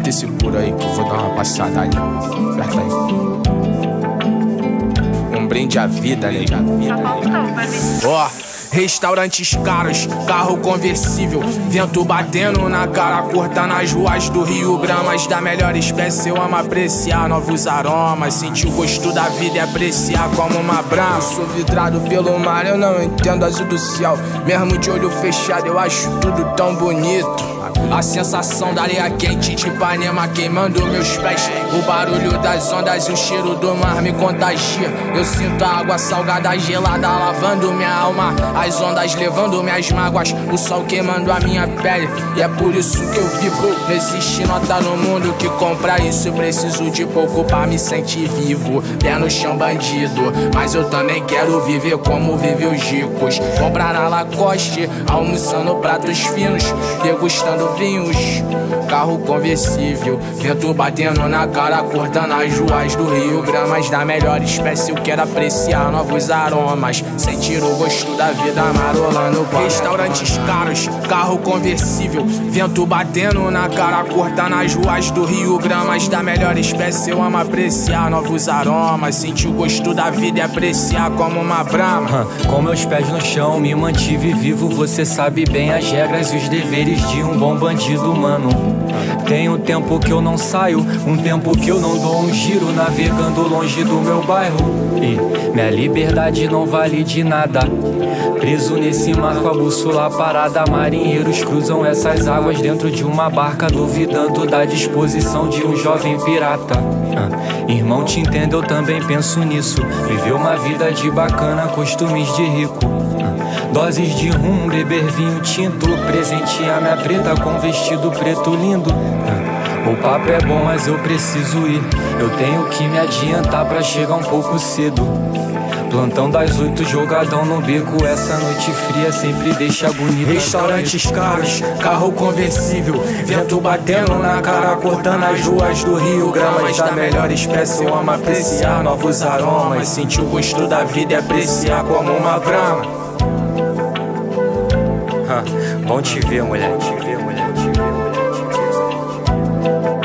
desse puro aí que eu vou dar uma passada ali. Aperta aí. Um brinde à vida, né? Ó. Oh. Restaurantes caros, carro conversível, vento batendo na cara, cortando as ruas do Rio, gramas da melhor espécie. Eu amo apreciar novos aromas, sentir o gosto da vida e apreciar como uma brama. Sou vidrado pelo mar, eu não entendo azul do céu. Mesmo de olho fechado, eu acho tudo tão bonito. A sensação da areia quente de Ipanema queimando meus pés. O barulho das ondas e o cheiro do mar me contagia. Eu sinto a água salgada gelada lavando minha alma. As ondas levando minhas mágoas, o sol queimando a minha pele. E é por isso que eu vivo. Não existe nota no mundo que compra isso. Eu preciso de pouco pra me sentir vivo. Pé no chão bandido, mas eu também quero viver como vivem os ricos. Comprar na Lacoste, almoçando pratos finos, degustando vinhos, carro conversível, vento batendo na cara, cortando as ruas do Rio, gramas da melhor espécie. Eu quero apreciar novos aromas, sentir o gosto da vida marolando. Restaurantes caros, carro conversível, vento batendo na cara, cortando as ruas do Rio, gramas da melhor espécie. Eu amo apreciar novos aromas, sentir o gosto da vida e apreciar como uma brama. Com meus pés no chão, me mantive vivo. Você sabe bem as regras e os deveres de um bom bandido, mano. Tem um tempo que eu não saio, um tempo que eu não dou um giro, navegando longe do meu bairro. E minha liberdade não vale de nada. Preso nesse mar com a bússola parada, marinheiros cruzam essas águas dentro de uma barca, duvidando da disposição de um jovem pirata. Ah, irmão, te entendo, eu também penso nisso. Viver uma vida de bacana, costumes de rico. Ah, doses de rum, beber vinho tinto, presentear minha preta com vestido preto lindo. Ah, o papo é bom, mas eu preciso ir. Eu tenho que me adiantar pra chegar um pouco cedo. Plantão das oito, jogadão no beco. Essa noite fria sempre deixa bonita. Restaurantes caros, carro conversível. Vento batendo na cara, cortando as ruas do Rio. Gramas da melhor espécie, eu amo apreciar novos aromas. Sentir o gosto da vida e apreciar como uma brama. Bom te ver, mulher, te ver, mulher, te te ver. Mulher.